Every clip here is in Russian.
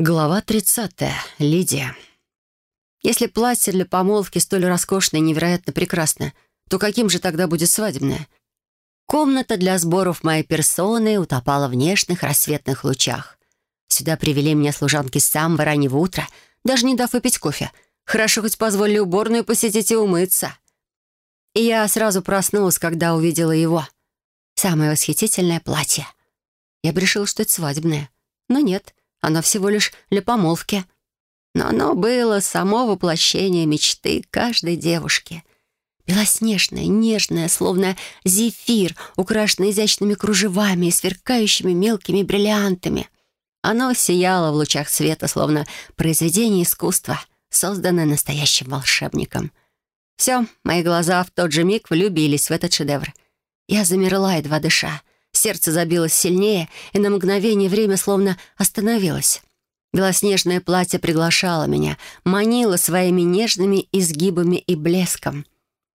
Глава 30. Лидия. Если платье для помолвки столь роскошное и невероятно прекрасно, то каким же тогда будет свадебное? Комната для сборов моей персоны утопала в нежных рассветных лучах. Сюда привели меня служанки с самого раннего утра, даже не дав выпить кофе. Хорошо хоть позволили уборную посетить и умыться. И я сразу проснулась, когда увидела его. Самое восхитительное платье. Я бы решила, что это свадебное. Но нет — оно всего лишь для помолвки. Но оно было само воплощение мечты каждой девушки. Белоснежное, нежное, словно зефир, украшенное изящными кружевами и сверкающими мелкими бриллиантами. Оно сияло в лучах света, словно произведение искусства, созданное настоящим волшебником. Все, мои глаза в тот же миг влюбились в этот шедевр. Я замерла, едва дыша — Сердце забилось сильнее, и на мгновение время словно остановилось. Белоснежное платье приглашало меня, манило своими нежными изгибами и блеском.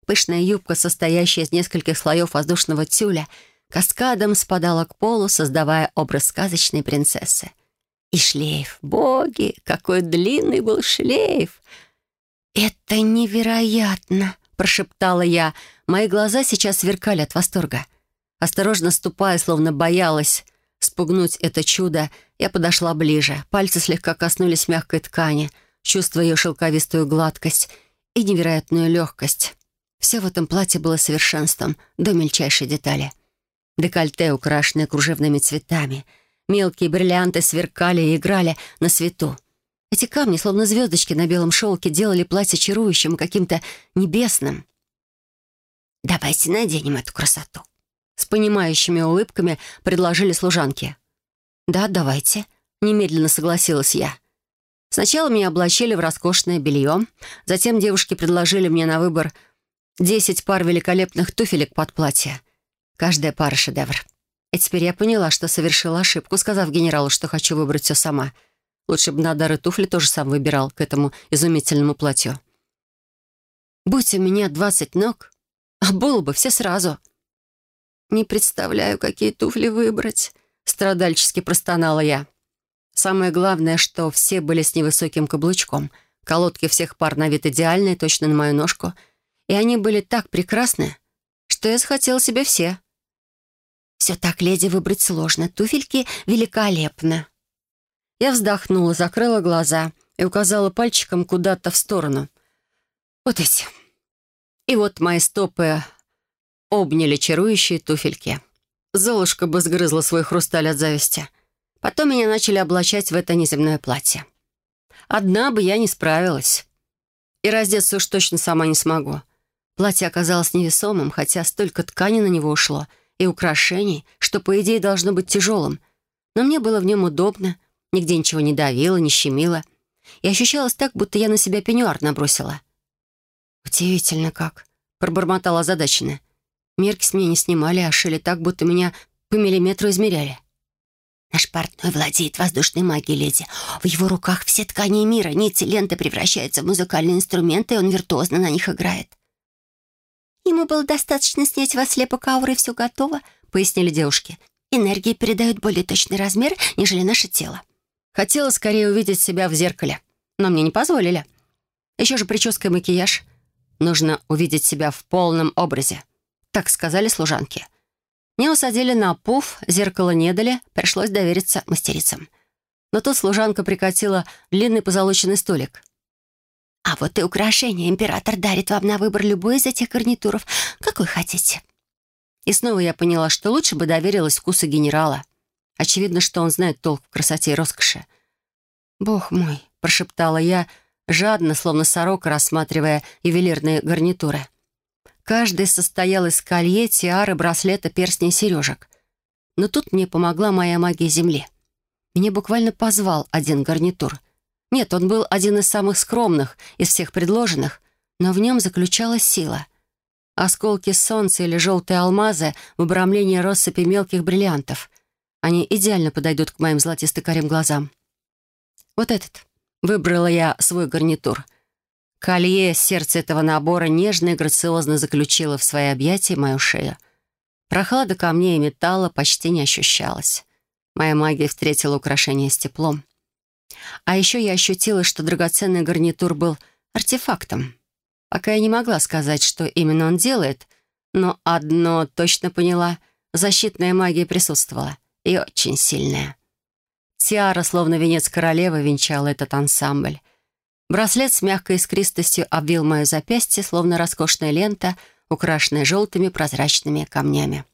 Пышная юбка, состоящая из нескольких слоев воздушного тюля, каскадом спадала к полу, создавая образ сказочной принцессы. И шлейф, боги, какой длинный был шлейф! «Это невероятно!» — прошептала я. Мои глаза сейчас сверкали от восторга. Осторожно ступая, словно боялась спугнуть это чудо, я подошла ближе. Пальцы слегка коснулись мягкой ткани, чувствуя ее шелковистую гладкость и невероятную легкость. Все в этом платье было совершенством, до мельчайшей детали. Декольте, украшенное кружевными цветами. Мелкие бриллианты сверкали и играли на свету. Эти камни, словно звездочки на белом шелке, делали платье чарующим каким-то небесным. «Давайте наденем эту красоту», с понимающими улыбками предложили служанки. «Да, давайте», — немедленно согласилась я. Сначала меня облачили в роскошное белье, затем девушки предложили мне на выбор десять пар великолепных туфелек под платье. Каждая пара — шедевр. И теперь я поняла, что совершила ошибку, сказав генералу, что хочу выбрать все сама. Лучше бы на дары туфли тоже сам выбирал к этому изумительному платью. Будь у меня двадцать ног, а было бы все сразу — «Не представляю, какие туфли выбрать», — страдальчески простонала я. Самое главное, что все были с невысоким каблучком. Колодки всех пар на вид идеальные, точно на мою ножку. И они были так прекрасны, что я захотела себе все. «Все так, леди, выбрать сложно. Туфельки великолепны». Я вздохнула, закрыла глаза и указала пальчиком куда-то в сторону. «Вот эти». И вот мои стопы обняли чарующие туфельки. Золушка бы сгрызла свой хрусталь от зависти. Потом меня начали облачать в это неземное платье. Одна бы я не справилась. И раздеться уж точно сама не смогу. Платье оказалось невесомым, хотя столько ткани на него ушло и украшений, что, по идее, должно быть тяжелым. Но мне было в нем удобно, нигде ничего не давило, не щемило. И ощущалось так, будто я на себя пеньюар набросила. «Удивительно как», — пробормотала озадаченная. Мерки с меня не снимали, а шили так, будто меня по миллиметру измеряли. Наш портной владеет воздушной магией, леди. В его руках все ткани мира, нити, ленты превращаются в музыкальные инструменты, и он виртуозно на них играет. «Ему было достаточно снять вас слепок ауры, и все готово», — пояснили девушки. «Энергии передают более точный размер, нежели наше тело». Хотела скорее увидеть себя в зеркале, но мне не позволили. Еще же прическа и макияж. Нужно увидеть себя в полном образе. Так сказали служанки. Мне усадили на пуф, зеркало не дали, пришлось довериться мастерицам. Но тут служанка прикатила длинный позолоченный столик. «А вот и украшение. Император дарит вам на выбор любой из этих гарнитуров. Какой хотите?» И снова я поняла, что лучше бы доверилась вкусу генерала. Очевидно, что он знает толк в красоте и роскоши. «Бог мой!» — прошептала я, жадно, словно сорока, рассматривая ювелирные гарнитуры. Каждый состоял из колье, тиары, браслета, перстней и сережек. Но тут мне помогла моя магия Земли. Меня буквально позвал один гарнитур. Нет, он был один из самых скромных из всех предложенных, но в нем заключалась сила. Осколки солнца или желтые алмазы в обрамлении россыпи мелких бриллиантов. Они идеально подойдут к моим золотисто-карим глазам. Вот этот. Выбрала я свой гарнитур — Колье, сердце этого набора, нежно и грациозно заключило в свои объятия мою шею. Прохлада камней и металла почти не ощущалась. Моя магия встретила украшение с теплом. А еще я ощутила, что драгоценный гарнитур был артефактом. Пока я не могла сказать, что именно он делает, но одно точно поняла — защитная магия присутствовала, и очень сильная. Тиара, словно венец королевы, венчала этот ансамбль. Браслет с мягкой искристостью обвил мое запястье, словно роскошная лента, украшенная желтыми прозрачными камнями.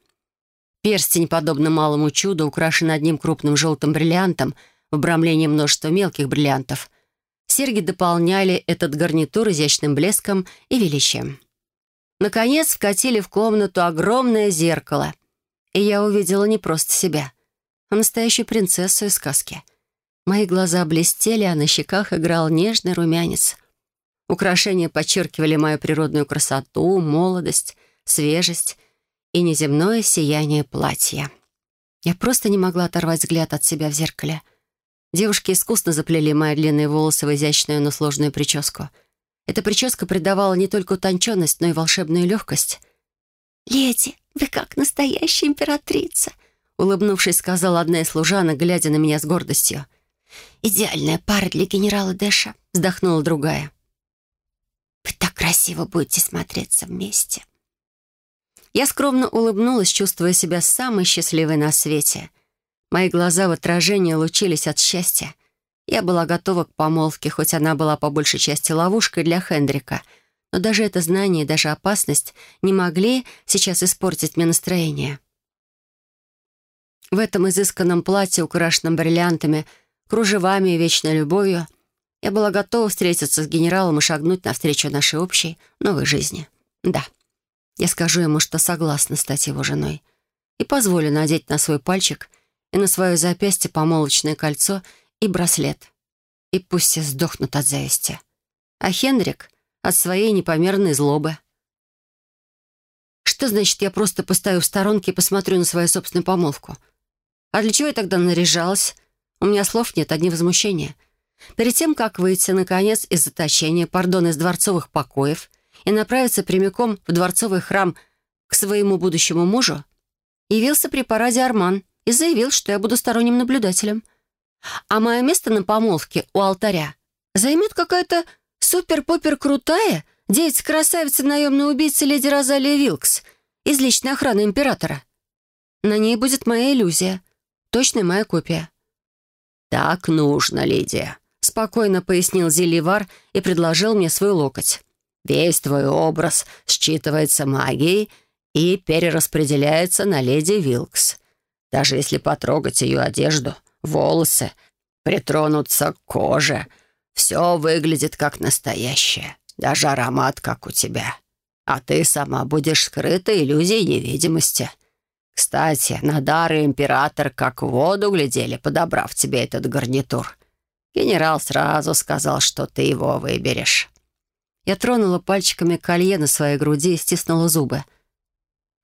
Перстень, подобно малому чуду, украшен одним крупным желтым бриллиантом в обрамлении множества мелких бриллиантов. Серьги дополняли этот гарнитур изящным блеском и величием. Наконец вкатили в комнату огромное зеркало, и я увидела не просто себя — а настоящую принцессу из сказки. Мои глаза блестели, а на щеках играл нежный румянец. Украшения подчеркивали мою природную красоту, молодость, свежесть и неземное сияние платья. Я просто не могла оторвать взгляд от себя в зеркале. Девушки искусно заплели мои длинные волосы в изящную, но сложную прическу. Эта прическа придавала не только утонченность, но и волшебную легкость. «Леди, вы как настоящая императрица!» улыбнувшись, сказала одна из служанок, глядя на меня с гордостью. «Идеальная пара для генерала Дэша», — вздохнула другая. «Вы так красиво будете смотреться вместе». Я скромно улыбнулась, чувствуя себя самой счастливой на свете. Мои глаза в отражении лучились от счастья. Я была готова к помолвке, хоть она была по большей части ловушкой для Хендрика. Но даже это знание и даже опасность не могли сейчас испортить мне настроение. В этом изысканном платье, украшенном бриллиантами, кружевами и вечной любовью, я была готова встретиться с генералом и шагнуть навстречу нашей общей новой жизни. Да, я скажу ему, что согласна стать его женой. И позволю надеть на свой пальчик и на свое запястье помолочное кольцо и браслет. И пусть все сдохнут от зависти. А Хенрик — от своей непомерной злобы. Что значит, я просто постою в сторонке и посмотрю на свою собственную помолвку — а для чего я тогда наряжалась? У меня слов нет, одни возмущения. Перед тем, как выйти, наконец, из заточения, пардон, из дворцовых покоев и направиться прямиком в дворцовый храм к своему будущему мужу, явился при параде Арман и заявил, что я буду сторонним наблюдателем. А мое место на помолвке у алтаря займет какая-то супер-пупер-крутая девица-красавица наемная убийца леди Розалия Вилкс из личной охраны императора. На ней будет моя иллюзия — Точная моя копия». «Так нужно, Лидия», — спокойно пояснил Зеливар и предложил мне свой локоть. «Весь твой образ считывается магией и перераспределяется на леди Вилкс. Даже если потрогать ее одежду, волосы, притронуться к коже, все выглядит как настоящее, даже аромат, как у тебя. А ты сама будешь скрыта иллюзией невидимости. Кстати, на дары император как в воду глядели, подобрав тебе этот гарнитур. Генерал сразу сказал, что ты его выберешь. Я тронула пальчиками колье на своей груди и стиснула зубы.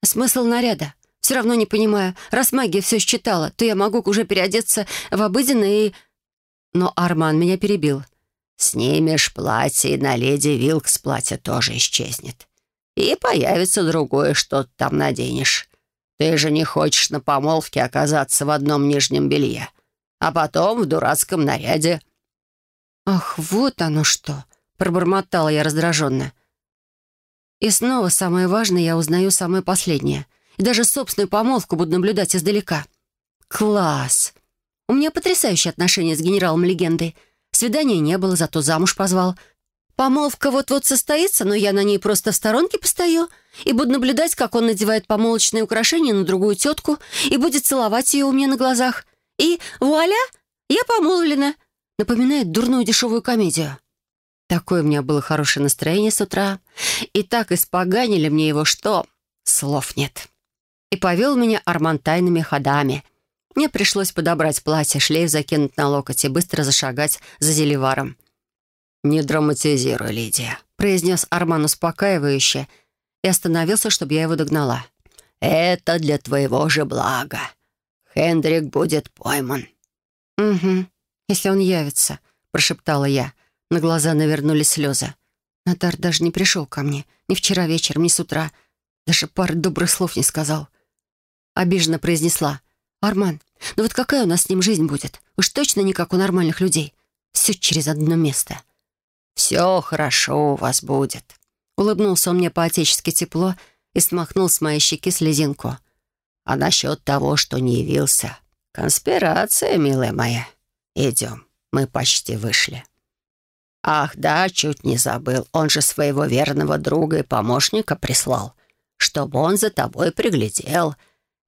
«Смысл наряда? Все равно не понимаю. Раз магия все считала, то я могу уже переодеться в обыденное и...» Но Арман меня перебил. «Снимешь платье, и на леди Вилкс платье тоже исчезнет. И появится другое, что ты там наденешь. Ты же не хочешь на помолвке оказаться в одном нижнем белье, а потом в дурацком наряде». «Ах, вот оно что!» — пробормотала я раздраженно. И снова самое важное я узнаю самое последнее. И даже собственную помолвку буду наблюдать издалека. Класс! У меня потрясающие отношения с генералом легендой. Свидания не было, зато замуж позвал. Помолвка вот-вот состоится, но я на ней просто в сторонке постою и буду наблюдать, как он надевает помолочные украшения на другую тетку и будет целовать ее у меня на глазах. И вуаля, я помолвлена. Напоминает дурную дешевую комедию. Такое у меня было хорошее настроение с утра. И так испоганили мне его, что слов нет. И повел меня Арман тайными ходами. Мне пришлось подобрать платье, шлейф закинуть на локоть и быстро зашагать за Зеливаром. «Не драматизируй, Лидия», — произнес Арман успокаивающе и остановился, чтобы я его догнала. «Это для твоего же блага. Хендрик будет пойман». «Угу, если он явится», — прошептала я. На глаза навернулись слезы. Натар даже не пришел ко мне. Ни вчера вечером, ни с утра. Даже пары добрых слов не сказал. Обиженно произнесла. «Арман, ну вот какая у нас с ним жизнь будет? Уж точно не как у нормальных людей. все через одно место. «Все хорошо у вас будет», — улыбнулся он мне по-отечески тепло и смахнул с моей щеки слезинку. «А насчет того, что не явился, конспирация, милая моя. Идем, мы почти вышли». «Ах, да, чуть не забыл. Он же своего верного друга и помощника прислал, чтобы он за тобой приглядел.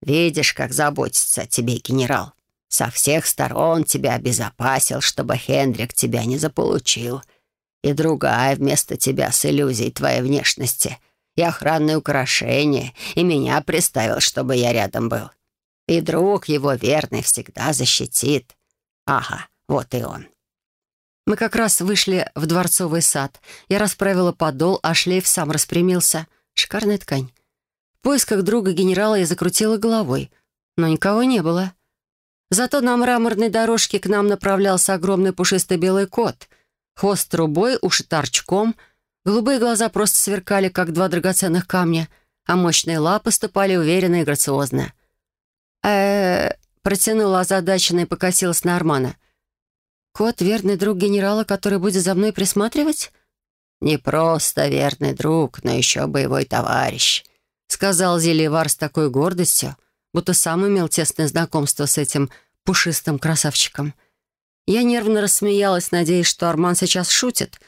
Видишь, как заботится о тебе генерал. Со всех сторон тебя обезопасил, чтобы Хендрик тебя не заполучил. И другая вместо тебя с иллюзией твоей внешности. И охранные украшения. И меня приставил, чтобы я рядом был. И друг его верный всегда защитит. Ага, вот и он». Мы как раз вышли в дворцовый сад. Я расправила подол, а шлейф сам распрямился. Шикарная ткань. В поисках друга генерала я закрутила головой, но никого не было. Зато на мраморной дорожке к нам направлялся огромный пушистый белый кот. Хвост трубой, уши торчком, голубые глаза просто сверкали, как два драгоценных камня, а мощные лапы ступали уверенно и грациозно. э протянула озадаченно и покосилась на Армана — Кот — верный друг генерала, который будет за мной присматривать? Не просто верный друг, но еще боевой товарищ, сказал Зельевар с такой гордостью, будто сам имел тесное знакомство с этим пушистым красавчиком. Я нервно рассмеялась, надеясь, что Арман сейчас шутит,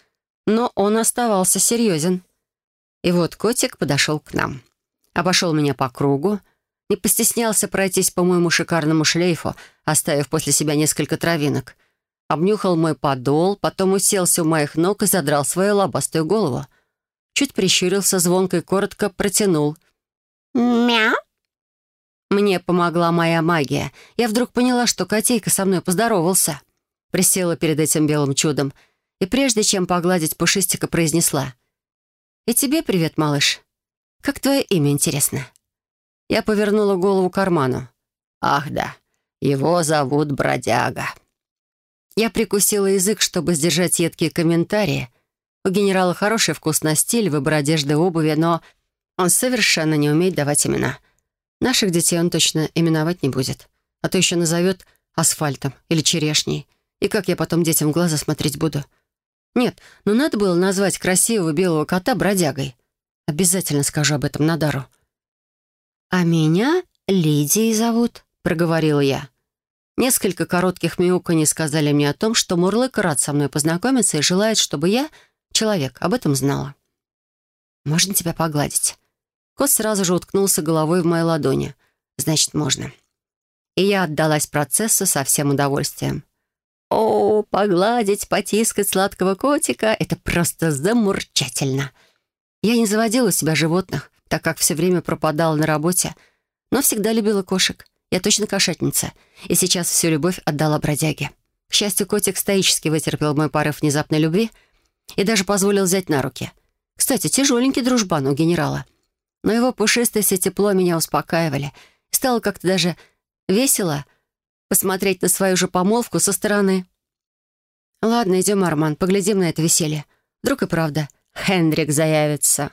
но он оставался серьезен. И вот котик подошел к нам. Обошел меня по кругу, не постеснялся пройтись по моему шикарному шлейфу, оставив после себя несколько травинок — обнюхал мой подол, потом уселся у моих ног и задрал свою лобастую голову. Чуть прищурился, звонко и коротко протянул. «Мяу!» Мне помогла моя магия. Я вдруг поняла, что котейка со мной поздоровался. Присела перед этим белым чудом и прежде чем погладить пушистика, произнесла. «И тебе привет, малыш. Как твое имя, интересно?» Я повернула голову к карману. «Ах да, его зовут Бродяга». Я прикусила язык, чтобы сдержать едкие комментарии. У генерала хороший вкус на стиль, выбор одежды обуви, но он совершенно не умеет давать имена. Наших детей он точно именовать не будет. А то еще назовет асфальтом или черешней. И как я потом детям в глаза смотреть буду? Нет, ну надо было назвать красивого белого кота бродягой. Обязательно скажу об этом Надару. «А меня Лидией зовут», — проговорила я. Несколько коротких мяуканий сказали мне о том, что Мурлык рад со мной познакомиться и желает, чтобы я, человек, об этом знала. «Можно тебя погладить?» Кот сразу же уткнулся головой в моей ладони. «Значит, можно». И я отдалась процессу со всем удовольствием. О, погладить, потискать сладкого котика — это просто замурчательно. Я не заводила у себя животных, так как все время пропадала на работе, но всегда любила кошек. Я точно кошатница, и сейчас всю любовь отдала бродяге. К счастью, котик стоически вытерпел мой порыв внезапной любви и даже позволил взять на руки. Кстати, тяжеленький дружбан у генерала. Но его пушистость и тепло меня успокаивали. стало как-то даже весело посмотреть на свою же помолвку со стороны. «Ладно, идем, Арман, поглядим на это веселье. Вдруг и правда Хендрик заявится».